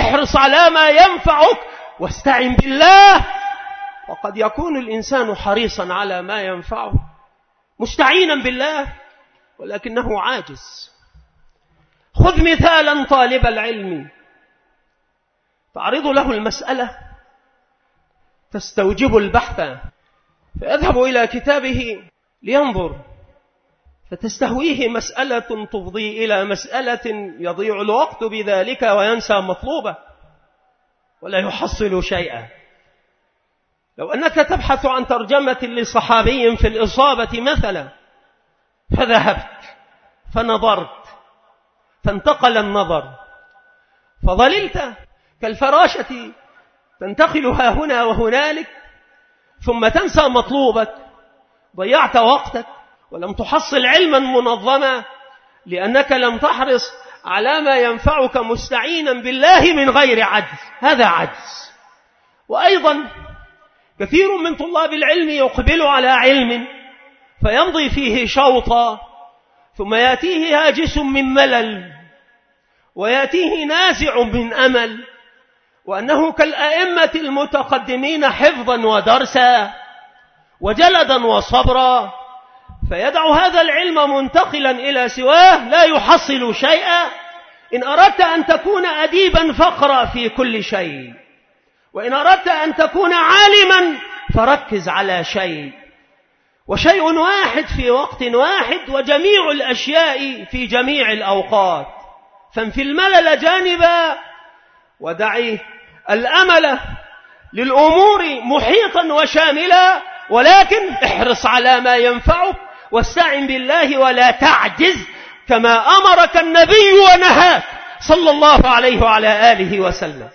احرص على ما ينفعك واستعن بالله. وقد يكون الإنسان حريصا على ما ينفعه مستعينا بالله ولكنه عاجز. خذ مثالا طالب العلم. تعرض له المسألة تستوجب البحث. فيذهب إلى كتابه لينظر. فتستهويه مسألة تفضي إلى مسألة يضيع الوقت بذلك وينسى مطلوبه ولا يحصل شيئا. لو أنك تبحث عن ترجمة لصحابي في الإصابة مثلا فذهبت فنظرت فانتقل النظر فظللت كالفراشة تنتقلها هنا وهنالك ثم تنسى مطلوبك ضيعت وقتك ولم تحصل علما منظما لأنك لم تحرص على ما ينفعك مستعينا بالله من غير عجز. هذا عجز. وأيضا كثير من طلاب العلم يقبل على علم فيمضي فيه شوطا ثم يأتيه هاجس من ملل ويأتيه نازع من أمل وأنه كالأئمة المتقدمين حفظا ودرسا وجلدا وصبرا فيدع هذا العلم منتقلا إلى سواه لا يحصل شيئا. إن أردت أن تكون أديبا فاقرأ في كل شيء. وإن أردت أن تكون عالما فركز على شيء. وشيء واحد في وقت واحد وجميع الأشياء في جميع الأوقات. فانفي الملل جانبا ودعي الأمل للأمور محيطا وشاملا ولكن احرص على ما ينفعك. واستعن بالله ولا تعجز كما أمرك النبي ونهاك. صلى الله عليه وعلى آله وسلم.